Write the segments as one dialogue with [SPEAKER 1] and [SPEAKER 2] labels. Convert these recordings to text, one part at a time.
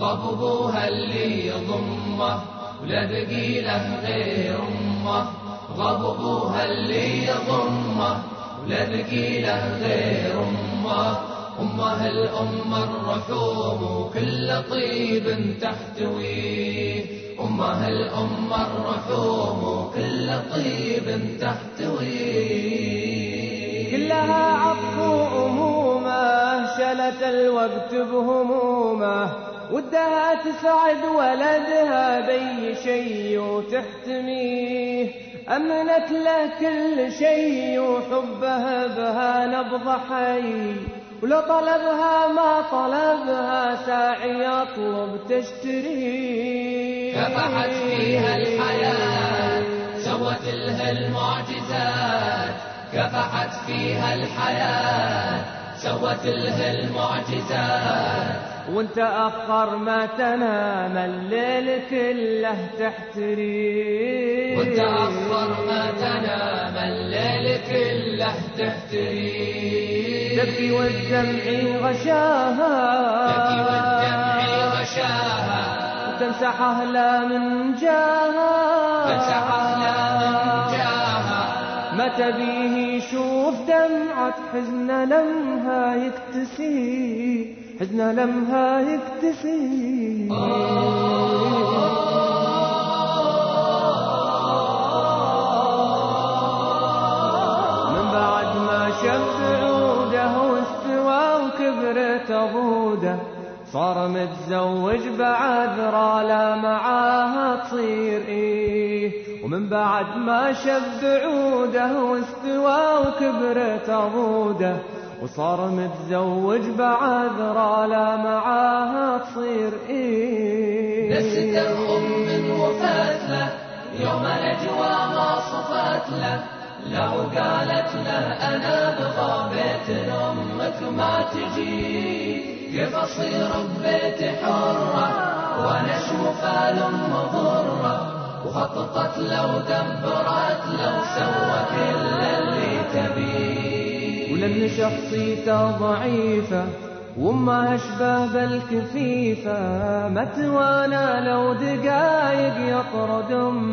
[SPEAKER 1] غاب ابوها اللي يضمه. ولا بقي له غير أمه. غاب ابوها اللي يضمه. ولا بقي له غير أمه. أمه الامه الرحوم وكل طيب تحتويه أمه الامه الرحوم وكل طيب تحتويه
[SPEAKER 2] كلها عطف وامومه شلت الوقت بهمومه. ودها تسعد ولدها بي شي وتحتميه أمنت له كل شي وحبها بها نبض حي. ولو طلبها ما طلبها ساعي يطلب تشتري
[SPEAKER 1] كفحت فيها الحياة سوت لها المعجزات. كفحت فيها الحياة سوت لها المعجزات.
[SPEAKER 2] وانت أخر ما تنام الليل كله تحتري
[SPEAKER 1] وانت أخر ما تنام الليل كله تحتري
[SPEAKER 2] تبكي والدمع غشاها.
[SPEAKER 1] تبكي والدمع غشاها.
[SPEAKER 2] وتمسح أهلا من جاها. دمعة حزن لمها يكتسي حزن لمها يكتسي. من بعد ما شف عوده واستوى وكبرت أبوده صار متزوج بعد رالا معاها تصير إيه. ومن بعد ما شب عوده واستوى وكبرت أبوده وصار متزوج بعد رالا معاها تصير إيه.
[SPEAKER 1] دست الأم من وفات له يوم نجوى ما صفات له لو قالت له أنا بغى بيت أمك ما تجي. كيف أصير ببيت حرة وأنا أشوف الأم ضرة وخططت له ودبرت له وسوى كل اللي تبيه.
[SPEAKER 2] ولأن شخصيته ضعيفة وما أشبه بالكفيفة ما توانى لو دقايق يطرد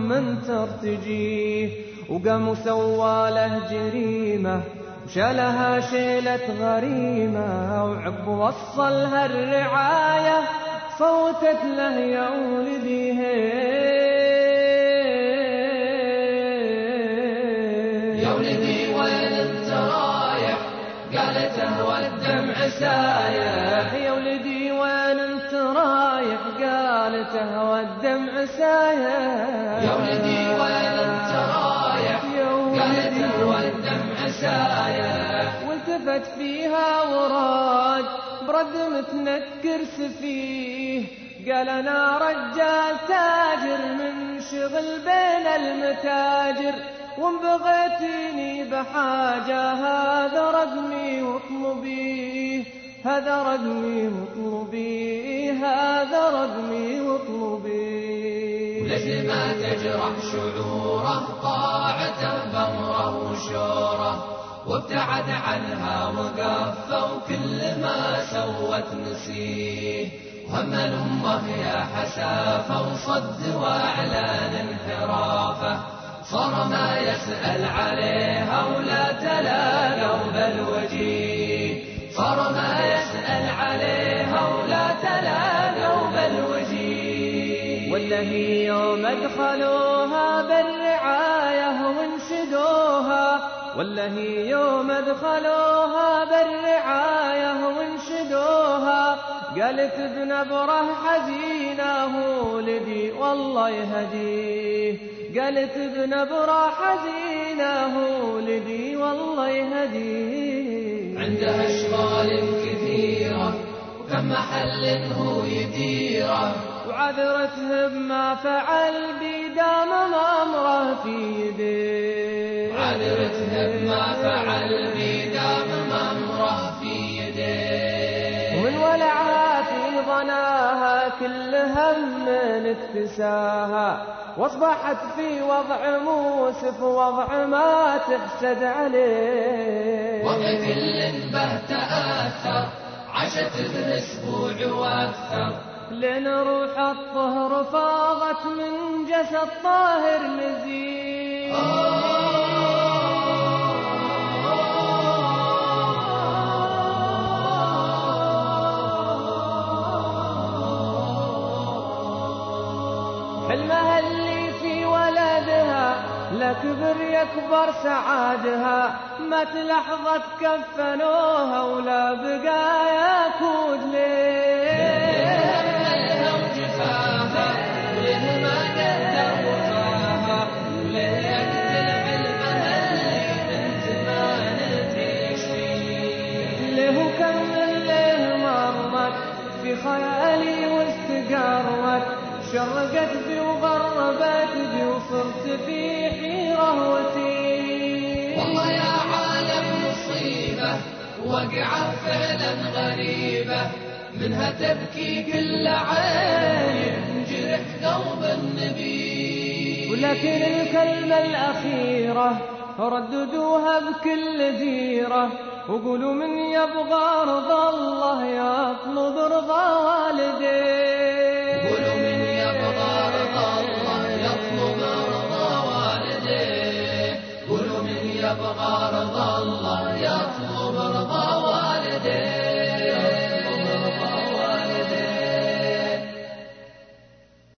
[SPEAKER 2] من ترتجيه. وقام وسوى له جريمة وشالها شيلة غريمة. وعقب وصلها الرعاية صوتت له يا ولدي
[SPEAKER 1] يا ولدي وين انت رايح قالت هو الدمع سايح.
[SPEAKER 2] يا ولدي وين انت رايح؟ قالت هو الدمع سايح.
[SPEAKER 1] يا ولدي وين انت رايح؟ قالت هو الدمع سايح.
[SPEAKER 2] والتفت فيها وراد برد متنكر سفيه. قال أنا رجال تاجر من شغل بين المتاجر. وان بغيتيني بحاجة هذا رقمي واطلبيه هذا رقمي واطلبيه هذا رقمي واطلبيه
[SPEAKER 1] لجل ما تجرح شعوره طاعته بمره وشوره وابتعد عنها وقفه وكل ما سوت نسيه. هم الأمة يا حسافة وصد وأعلان انحرافه. صار ما يسأل عليها ولا تلاقوا بالوجيه صار ما يسأل عليها ولا تلاقوا بالوجيه
[SPEAKER 2] ولا هي يوم ادخلوها بالرعاية وانشدوها. هي يوم ادخلوها بالرعاية وانشدوها. قالت بنبره حزينه ولدي والله يهديه قالت بنبره حزينه ولدي والله يهديه
[SPEAKER 1] عندها أشغال كثيرة وكم محل هو يديرة.
[SPEAKER 2] وعذرته بما فعل بيدام امره في يديه
[SPEAKER 1] عذرته بما فعل بيدام ممره في يديه
[SPEAKER 2] في ضناها كل هم اكتساها. واصبحت في وضع موسف وضع ما تحسد عليه.
[SPEAKER 1] وضع كل به تأثر عشت الأسبوع وأكثر.
[SPEAKER 2] لين روح الطهر فاضت من جسد طاهر نزيه لكبر يكبر سعادها ما تلحظة كفنوها ولا بقى يكود ليه
[SPEAKER 1] ما قدر وفاها اللي
[SPEAKER 2] الليل مرت في خيالي واستقرت شرقت بي وغربت في حيرة وتيه
[SPEAKER 1] والله يا عالم مصيبة وقعة فعلا غريبة. منها تبكي كل عين جرح قلب النبي.
[SPEAKER 2] ولكن الكلمة الأخيرة رددوها بكل ديرة وقولوا من يبغى رضا الله يطلب رضا والديه.
[SPEAKER 1] يبغى رضا الله يطلب رضا والديه